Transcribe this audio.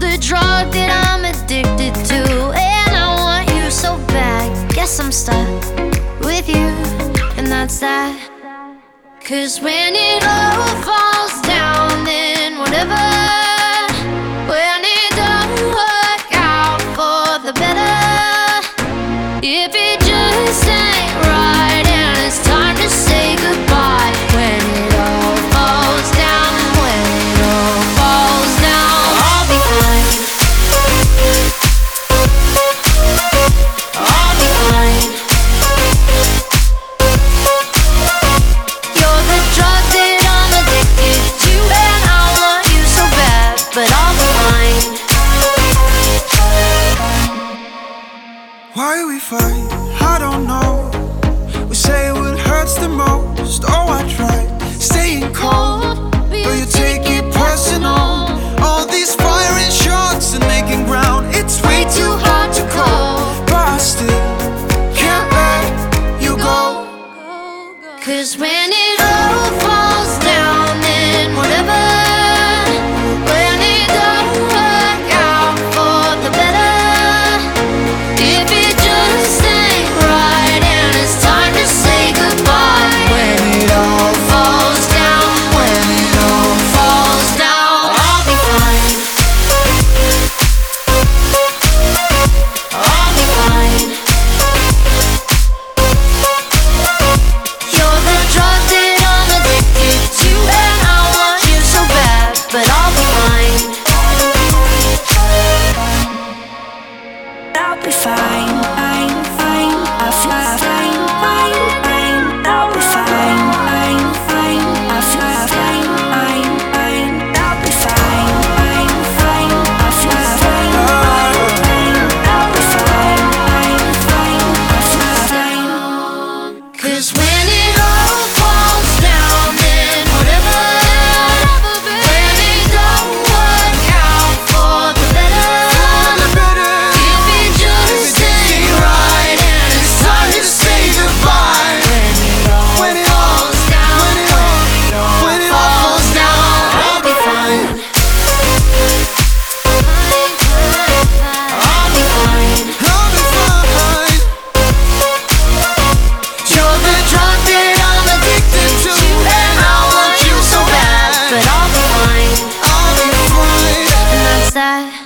The drug that I'm addicted to, and I want you so bad. Guess I'm stuck with you, and that's that. Cause when it all falls down, then whatever. When it don't work out for the better. If it just ain't fight, I don't know. We say what hurts the most. Oh, I try staying cold, but you take it personal. All these firing shots and making ground, it's way too hard to call. But I still can't let you go. Cause when Cause when it that.